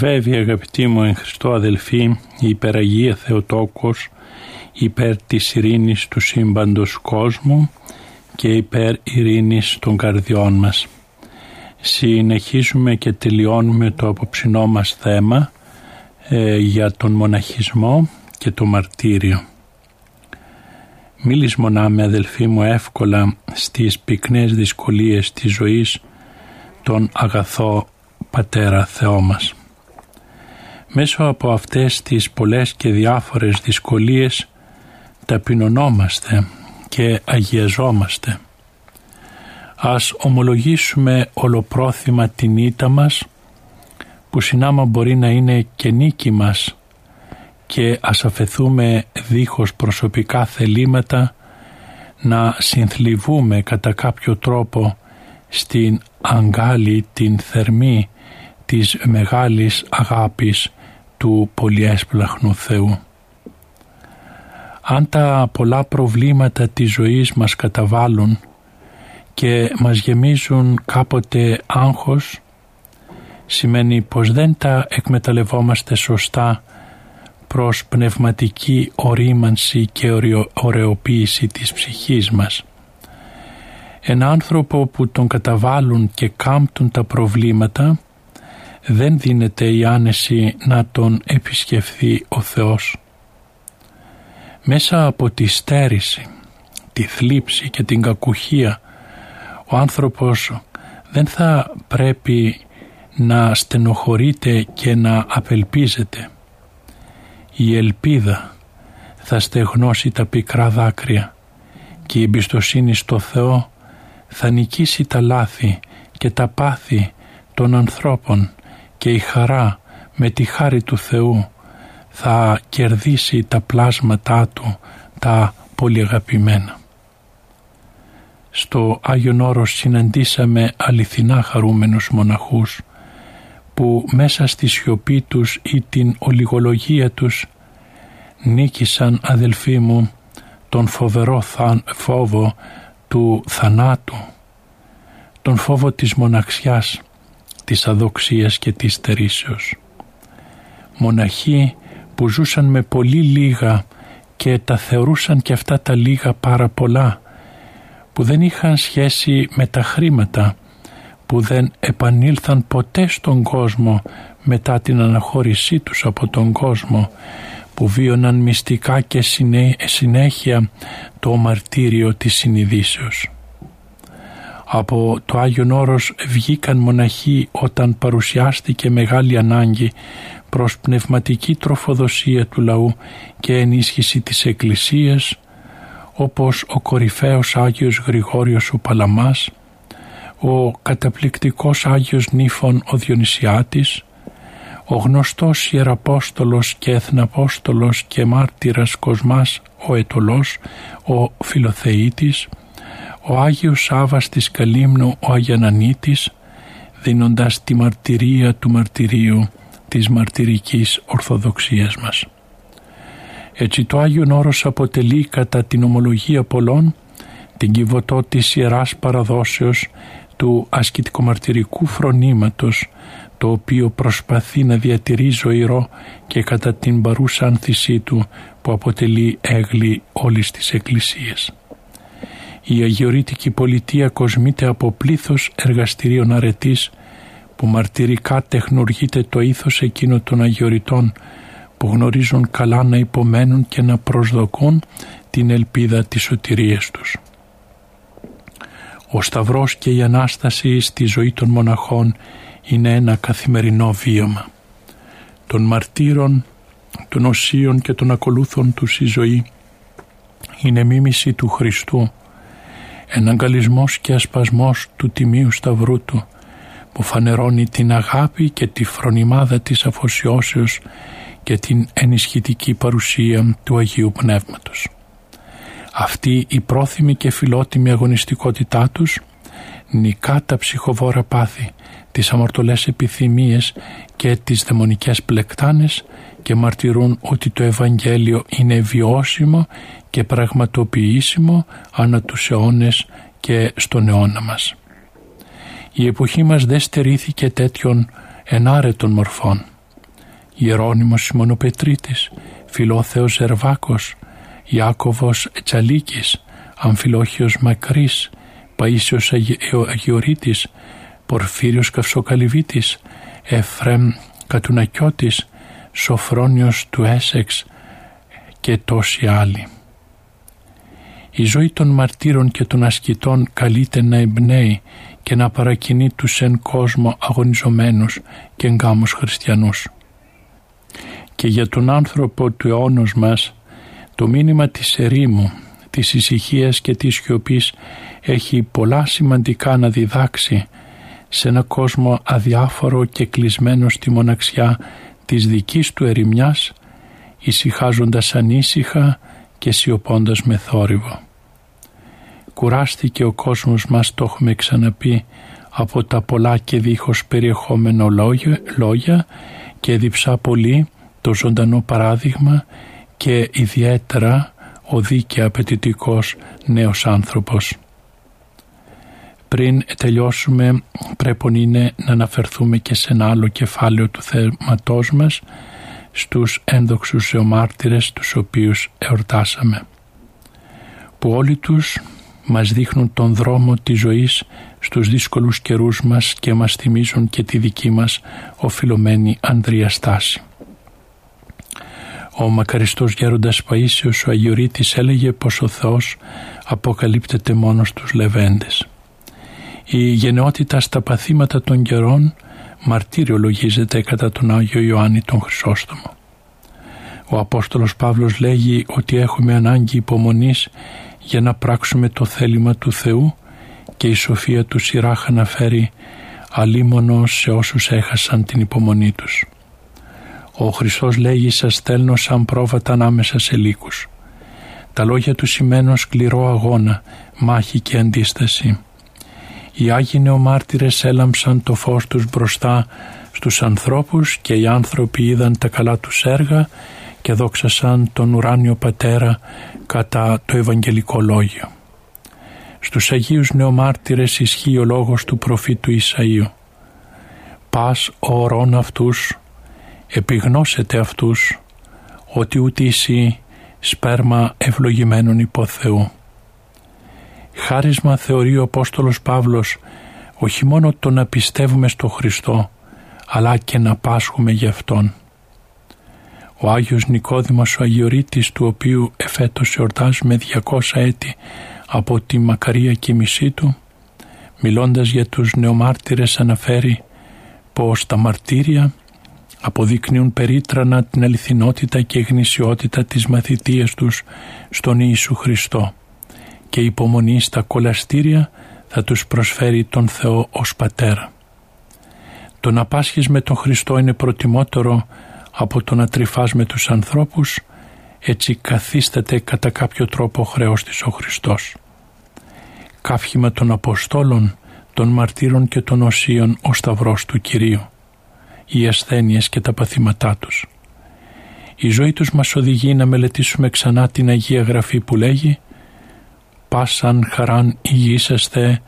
πρεσβεύει αγαπητοί μου εν Χριστώ αδελφοί η υπεραγία Θεοτόκος υπέρ της ειρήνης του σύμπαντος κόσμου και υπέρ ειρήνης των καρδιών μας. Συνεχίζουμε και τελειώνουμε το απόψινό μας θέμα ε, για τον μοναχισμό και το μαρτύριο. Μη λησμονάμε αδελφοί μου εύκολα στις πυκνές δυσκολίες της ζωής τον αγαθό Πατέρα Θεό μας. Μέσω από αυτές τις πολλές και διάφορες δυσκολίες ταπεινωνόμαστε και αγιαζόμαστε. Ας ομολογήσουμε ολοπρόθυμα την ήττα μας που συνάμα μπορεί να είναι και νίκη μας και ας αφαιθούμε δίχως προσωπικά θελήματα να συνθλιβούμε κατά κάποιο τρόπο στην αγκάλη την θερμή της μεγάλης αγάπης του πολυέσπλαχνου Θεού. Αν τα πολλά προβλήματα της ζωής μας καταβάλουν και μας γεμίζουν κάποτε άγχος, σημαίνει πως δεν τα εκμεταλλευόμαστε σωστά προς πνευματική ορίμανση και ωρεοποίηση της ψυχής μας. Ένα άνθρωπο που τον καταβάλουν και κάμπτουν τα προβλήματα δεν δίνεται η άνεση να τον επισκεφθεί ο Θεός. Μέσα από τη στέρηση, τη θλίψη και την κακουχία ο άνθρωπος δεν θα πρέπει να στενοχωρείται και να απελπίζεται. Η ελπίδα θα στεγνώσει τα πικρά δάκρυα και η εμπιστοσύνη στο Θεό θα νικήσει τα λάθη και τα πάθη των ανθρώπων και η χαρά με τη χάρη του Θεού θα κερδίσει τα πλάσματά του τα πολύ αγαπημένα. Στο Άγιον Όρος συναντήσαμε αληθινά χαρούμενους μοναχούς που μέσα στη σιωπή τους ή την ολιγολογία τους νίκησαν αδελφοί μου τον φοβερό φόβο του θανάτου, τον φόβο της μοναξιάς, της αδοξίας και της στερήσεως. Μοναχοί που ζούσαν με πολύ λίγα και τα θεωρούσαν και αυτά τα λίγα πάρα πολλά, που δεν είχαν σχέση με τα χρήματα, που δεν επανήλθαν ποτέ στον κόσμο μετά την αναχώρησή τους από τον κόσμο, που βίωναν μυστικά και συνέχεια το μαρτύριο της συνειδήσεως. Από το Άγιον Όρος βγήκαν μοναχοί όταν παρουσιάστηκε μεγάλη ανάγκη προς πνευματική τροφοδοσία του λαού και ενίσχυση της Εκκλησίας όπως ο κορυφαίος Άγιος Γρηγόριος ο Παλαμάς, ο καταπληκτικός Άγιος Νύφων ο Διονυσιάτης, ο γνωστός Ιεραπόστολος και Εθναπόστολος και Μάρτυρας Κοσμάς ο Ετωλός, ο Φιλοθεήτης, ο Άγιος Σάβας της Καλύμνου ο Αγιανανίτης, δίνοντας τη μαρτυρία του μαρτυρίου της μαρτυρικής Ορθοδοξίας μας. Έτσι το Άγιον Όρος αποτελεί κατά την ομολογία πολλών την κυβωτό της Ιεράς Παραδόσεως του ασκητικομαρτυρικού φρονήματος το οποίο προσπαθεί να διατηρεί ζωηρό και κατά την παρούσα άνθησή του που αποτελεί έγλη όλης της Εκκλησίας. Η αγιορείτικη πολιτεία κοσμείται από πλήθος εργαστηρίων αρετής που μαρτυρικά τεχνουργείται το ήθος εκείνο των αγιοριτών που γνωρίζουν καλά να υπομένουν και να προσδοκούν την ελπίδα της σωτηρίας τους. Ο Σταυρός και η Ανάσταση στη ζωή των μοναχών είναι ένα καθημερινό βίωμα. Των μαρτύρων, των οσίων και των ακολούθων τους η ζωή είναι μίμηση του Χριστού, εναγκαλισμός και ασπασμός του Τιμίου Σταυρού Του, που φανερώνει την αγάπη και τη φρονιμάδα της αφοσιώσεως και την ενισχυτική παρουσία του Αγίου Πνεύματος. Αυτή η πρόθυμη και φιλότιμη αγωνιστικότητά τους νικά τα ψυχοβόρα πάθη, τις αμαρτωλές επιθυμίες και τις δαιμονικές πλεκτάνες και μαρτυρούν ότι το Ευαγγέλιο είναι βιώσιμο και πραγματοποιήσιμο ανά τους αιώνες και στον αιώνα μας. Η εποχή μας δεν στερήθηκε τέτοιων ενάρετων μορφών. Ιερώνυμος Σιμωνοπετρίτης, Φιλόθεος Ζερβάκος, Ιάκωβος Τσαλίκης, Αμφιλόχιος Μακρής, Παΐσιος Αγιορείτης, Πορφύριος Καυσοκαλυβίτης, Εφρέμ Κατουνακιώτης, Σοφρόνιος του Έσεξ και τόσοι άλλοι. Η ζωή των μαρτύρων και των ασκητών καλείται να εμπνέει και να παρακινεί τους εν κόσμο αγωνιζομένους και εγκάμους χριστιανούς. Και για τον άνθρωπο του αιώνος μας το μήνυμα της ερήμου, της ησυχίας και της σιωπής έχει πολλά σημαντικά να διδάξει σε ένα κόσμο αδιάφορο και κλεισμένο στη μοναξιά της δικής του ερημιάς, ησυχάζοντας ανήσυχα και σιωπώντας με θόρυβο. Κουράστηκε ο κόσμος μας, το έχουμε ξαναπεί, από τα πολλά και δίχως περιεχόμενο λόγια, λόγια και διψά πολύ το ζωντανό παράδειγμα και ιδιαίτερα ο δίκαια απαιτητικός νέος άνθρωπος. Πριν τελειώσουμε πρέπει είναι να αναφερθούμε και σε ένα άλλο κεφάλαιο του θέματός μας στους ένδοξους εωμάρτυρες τους οποίους εορτάσαμε που όλοι τους μας δείχνουν τον δρόμο της ζωής στους δύσκολους καιρούς μας και μας θυμίζουν και τη δική μας οφειλωμένη ανδρεία στάση. Ο μακαριστός γέροντας Παΐσιος ο Αγιορείτης έλεγε πως ο Θεός αποκαλύπτεται μόνος στους λεβέντες. Η γενναιότητα στα παθήματα των καιρών μαρτύριο λογίζεται κατά τον Άγιο Ιωάννη τον Χρυσόστομο. Ο Απόστολος Παύλος λέγει ότι έχουμε ανάγκη υπομονής για να πράξουμε το θέλημα του Θεού και η σοφία του σειράχα να φέρει αλίμονο σε όσους έχασαν την υπομονή τους. Ο Χριστός λέγει σας στέλνω σαν πρόβατα ανάμεσα σε λύκους. Τα λόγια του σημαίνουν σκληρό αγώνα, μάχη και αντίσταση. Οι Άγιοι Νεομάρτυρες έλαμψαν το φως τους μπροστά στους ανθρώπους και οι άνθρωποι είδαν τα καλά τους έργα και δόξασαν τον ουράνιο Πατέρα κατά το Ευαγγελικό Λόγιο. Στους Αγίους Νεομάρτυρες ισχύει ο λόγος του προφήτου Ισαΐου. «Πας ορών αυτούς επιγνώσετε αυτούς ότι ούτε εσύ σπέρμα ευλογημένων υπό Θεού. Χάρισμα θεωρεί ο Απόστολος Παύλος όχι μόνο το να πιστεύουμε στο Χριστό αλλά και να πάσχουμε γι' Αυτόν. Ο Άγιος Νικόδημος ο Αγιορείτης του οποίου εφέτος εορτάζουμε 200 έτη από τη μακαρία κοιμησή του μιλώντας για τους νεομάρτυρες αναφέρει πως τα μαρτύρια αποδεικνύουν περίτρανα την αληθινότητα και γνησιότητα της μαθητείας τους στον Ιησού Χριστό και η υπομονή στα κολαστήρια θα τους προσφέρει τον Θεό ως Πατέρα. Το να πάσχεις με τον Χριστό είναι προτιμότερο από το να τρυφάς με τους ανθρώπους, έτσι καθίσταται κατά κάποιο τρόπο χρέος της ο Χριστός. Κάφημα των Αποστόλων, των Μαρτύρων και των Οσίων ο Σταυρός του Κυρίου οι ασθένειες και τα παθήματά τους. Η ζωή τους μας οδηγεί να μελετήσουμε ξανά την Αγία Γραφή που λέγει «Πάσαν χαράν υγιήσαστε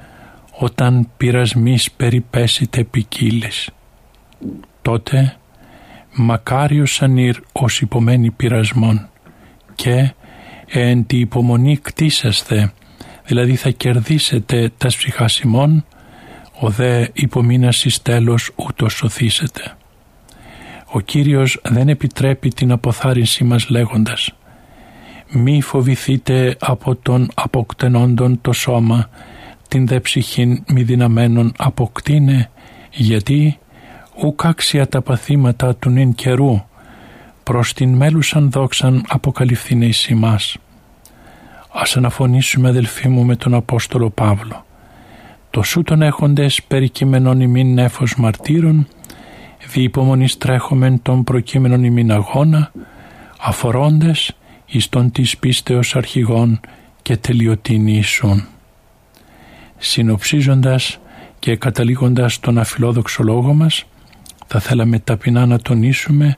όταν πειρασμής περιπέσετε ποικίλες. Τότε μακάριος ανήρ ως υπομένη πειρασμών και εν τη υπομονή κτίσαστε, δηλαδή θα κερδίσετε τας ψυχάσιμών, ο δε υπομείνας εις τέλος ούτως σωθήσετε. Ο Κύριος δεν επιτρέπει την αποθάρρυνσή μας λέγοντας «Μη φοβηθείτε από τον αποκτενόντον το σώμα, την δε ψυχήν μη δυναμένων αποκτήνε, γιατί ουκ άξια τα παθήματα του νυν καιρού, προς την μέλουσαν δόξαν αποκαλυφθήνε εις ημάς. Ας αναφωνήσουμε αδελφοί μου με τον Απόστολο Παύλο. Το σου τον έχοντες περικείμενον ημίν νέφος μαρτύρων, δι υπομονής τρέχομεν τον προκείμενον ημίν αγώνα, αφορώντες εις τον της πίστεως αρχηγών και τελειωτήν Ιησούν. Συνοψίζοντας και καταλήγοντας τον αφιλόδοξο λόγο μας, θα θέλαμε ταπεινά να τονίσουμε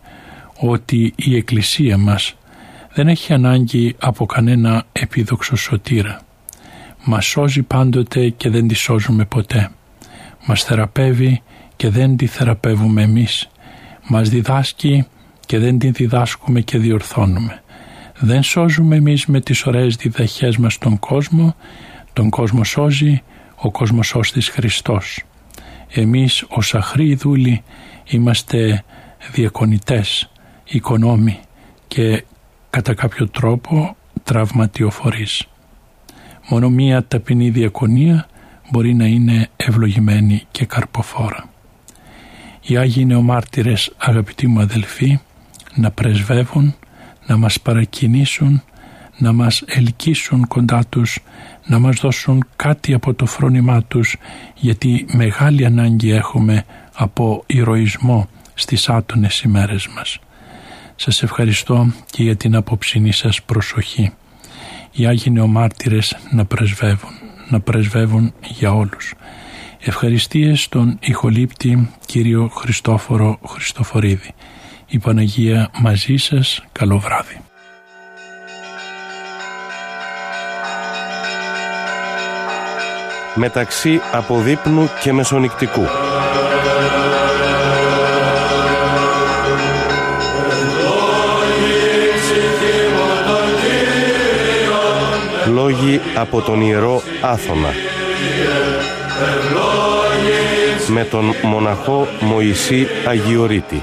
ότι η Εκκλησία μας δεν έχει ανάγκη από κανένα επίδοξο σωτήρα. Μας σώζει πάντοτε και δεν τη σώζουμε ποτέ. Μας θεραπεύει και δεν τη θεραπεύουμε εμείς. Μας διδάσκει και δεν την διδάσκουμε και διορθώνουμε. Δεν σώζουμε εμείς με τις ωραίες διδαχές μας τον κόσμο, τον κόσμο σώζει ο κόσμος σώστης Χριστός. Εμείς ως αχροί δούλοι είμαστε διακονητές, οικονόμοι και κατά κάποιο τρόπο τραυματιοφορείς. Μόνο μία ταπεινή διακονία μπορεί να είναι ευλογημένη και καρποφόρα. Οι Άγιοι Νεομάρτυρες αγαπητοί μου αδελφοί να πρεσβεύουν, να μας παρακινήσουν, να μας ελκύσουν κοντά τους, να μας δώσουν κάτι από το φρόνημά τους γιατί μεγάλη ανάγκη έχουμε από ηρωισμό στις άτονες ημέρες μας. Σας ευχαριστώ και για την απόψινή σας προσοχή. Οι Άγιοι Νεομάρτυρες να πρεσβεύουν, να πρεσβεύουν για όλους. Ευχαριστίες στον ηχολήπτη κύριο Χριστόφορο Χριστοφορίδη. Η Παναγία μαζί σας. Καλό βράδυ. Μεταξύ αποδείπνου και μεσονικτικού. Λόγοι από τον Ιερό Άθωνα με τον μοναχό Μωυσή Αγιορείτη.